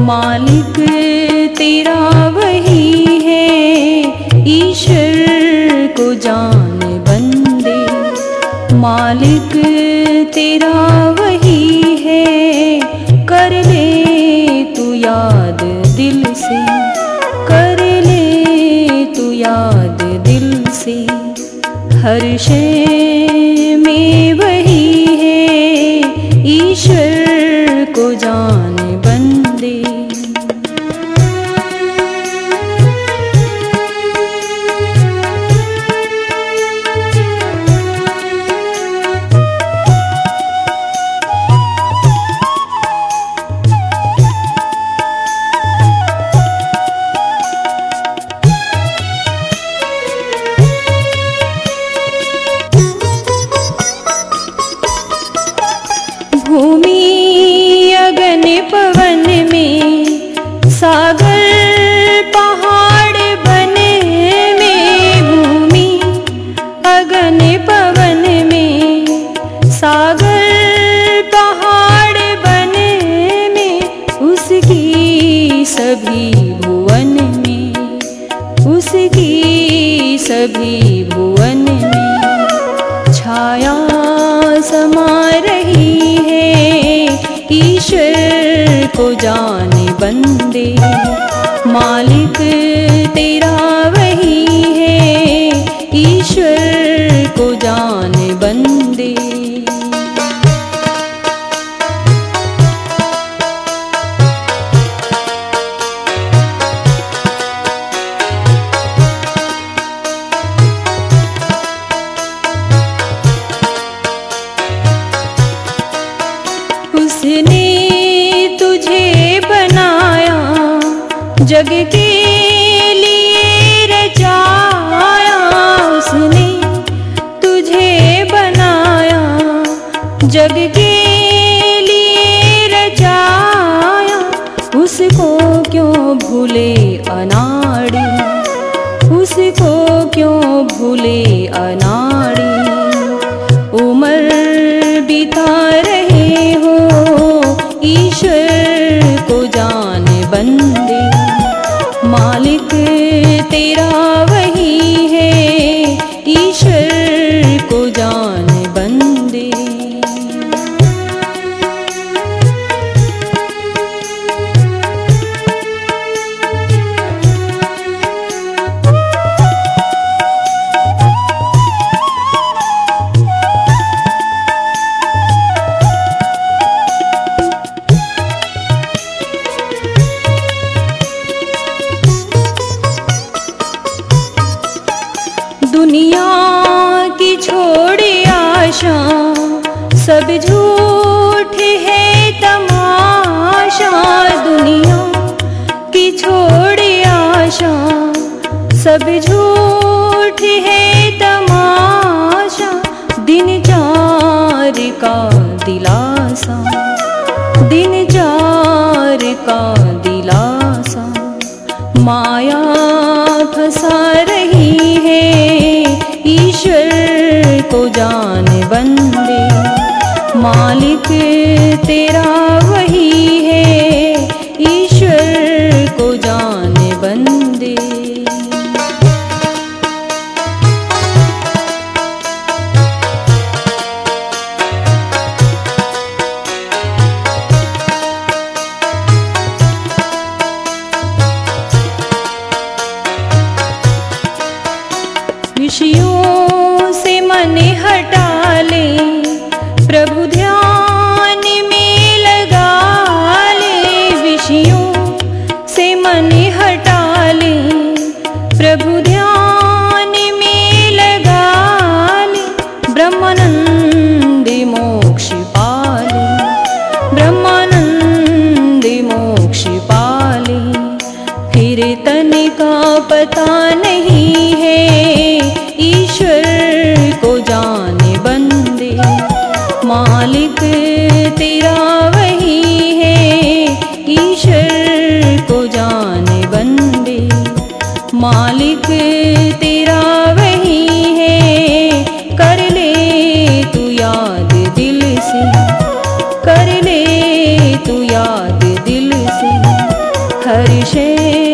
मालिक, तेरा वही है। ईश्वर को जान बंदे। मालिक, तेरा वही है। कर ले तू याद दिल से। कर ले तू याद दिल से। हर शय में वही है। ईश्वर को जान सभी भुवन में, उसकी सभी भुवन में छाया समा रही है। ईश्वर को जाने बंदे, मालिक तेरा वही है। ईश्वर को जाने बंदे जग के लिए रचाया उसने, तुझे बनाया। जग के लिए रचाया, उसको क्यों भूले अनाड़ी? उसको क्यों भूले अनाड़ी? उम्र बिता रहे हो, ईश्वर को जान बंदे। मालिक तेरा झूठ है तमाशा दुनिया की छोड़ आशा। सब झूठ है तमाशा, दिन चार का दिलासा। दिन चार का दिलासा। माया फंसा रही है ईश्वर को जान बंदे मालिक तेरा वही है। ईश्वर को जान बंदे। विषयों से मन हटा ले। प्रभु ध्यान में लगा ले विषयों से मन हटा ले। प्रभु ध्यान में लगा ले। ब्रह्मानंद मोक्ष पाले ब्रह्मानंद मोक्ष पाले फिर तन का पता नहीं है मालिक, तेरा वही है। ईश्वर को जान बंदे। मालिक, तेरा वही है। कर ले तू याद दिल से। कर ले तू याद दिल से। हर शेर